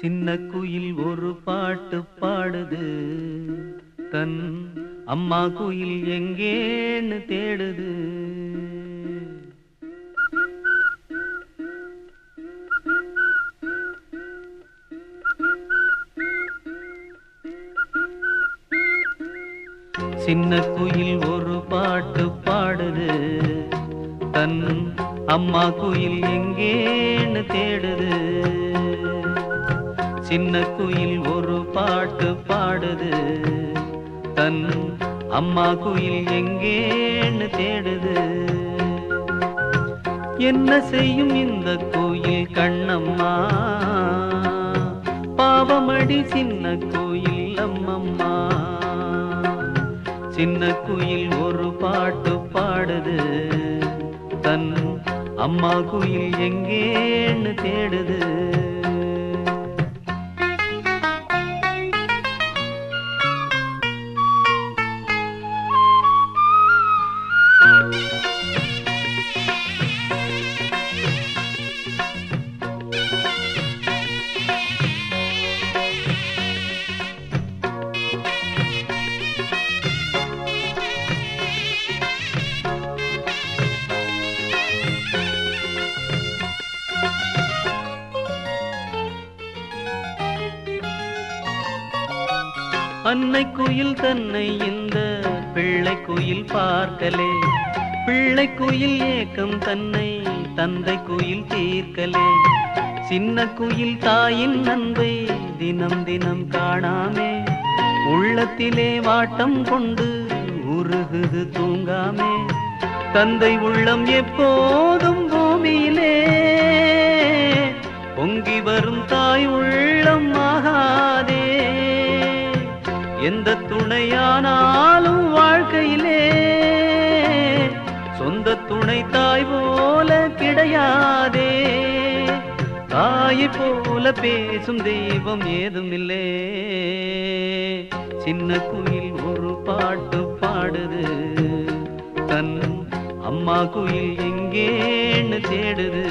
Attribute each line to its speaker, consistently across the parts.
Speaker 1: சின்ன குயில் ஒரு பாட்டு பாடுது. தன் அம்மா குயில் எங்கேன்னு தேடுது. சின்ன குயில் ஒரு பாட்டு பாடுது. தன் அம்மா குயில் எங்கேன்னு தேடுது. சின்ன குயில் ஒரு பாட்டு பாடுது. தன் அம்மா குயில் எங்கேன்னு தேடுது. என்ன செய்யும் இந்த கோயில் கண்ணம்மா? பாவமடி சின்ன கோயில் அம்மம்மா. சின்ன குயில் ஒரு பாட்டு பாடுது. தன் அம்மா குயில் எங்கேன்னு தேடுது. அன்னை குயில் தன்னை இந்த பிள்ளை குயில் பார்க்கலே. பிள்ளை குயில் ஏக்கம் தன்னை தந்தை குயில் தீர்க்கலே. சின்ன குயில் தாயின் நன்பை தினம் தினம் காணாமே. உள்ளத்திலே வாட்டம் கொண்டு உருகுது தூங்காமே. தந்தை உள்ளம் எப்போதும் எந்த துணையானாலும் வாழ்க்கையிலே சொந்த துணை தாய் போல கிடையாதே. தாயை போல பேசும் தெய்வம் ஏதும் இல்லே சின்ன குயில் ஒரு பாட்டு பாடுது. தன் அம்மா குயில் எங்கேன்னு தேடுது.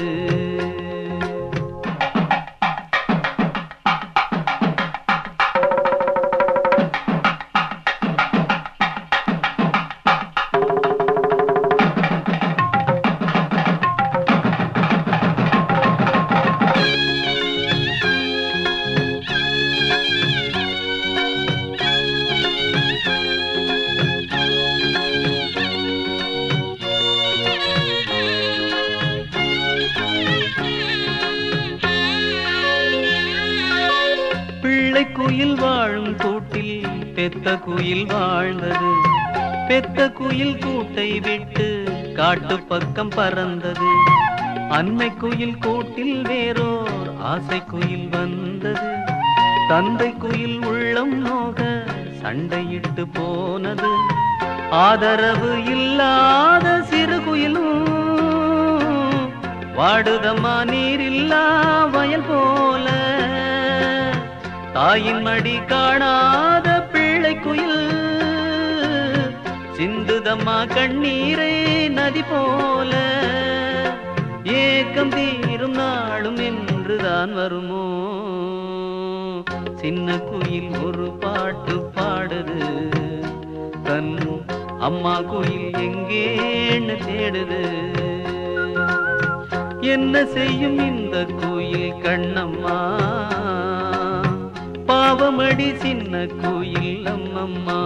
Speaker 1: வாழும் கூட்டில் பெத்த குயில் வாழ்ந்தது. பெத்த குயில் கூட்டை விட்டு காட்டு பக்கம் பறந்தது. அன்னை குயில் கூட்டில் வேறோர் ஆசை குயில் வந்தது. தந்தை குயில் உள்ளம் நோக சண்டையிட்டு போனது. ஆதரவு இல்லாத சிறு குயிலும் வாடுதம்மா நீரில்லா வயல் போல தாயின் மடி காணாத பிள்ளை குயில். சிந்துதம்மா கண்ணீரே நதி போல. ஏக்கம் தீரும் நாளும் என்றுதான் வருமோ? சின்ன குயில் ஒரு பாட்டு பாடுது. தன் அம்மா குயில் எங்கேன்னு தேடுது. என்ன செய்யும் இந்த குயில் கண்ணம்மா? பாவமடி சின்ன கோயில் அம்மம்மா.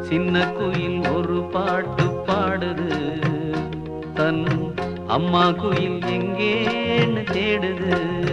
Speaker 1: சின்ன கோயில் ஒரு பாட்டு பாடுது. தன் அம்மா கோயில் எங்கேன்னு தேடுது.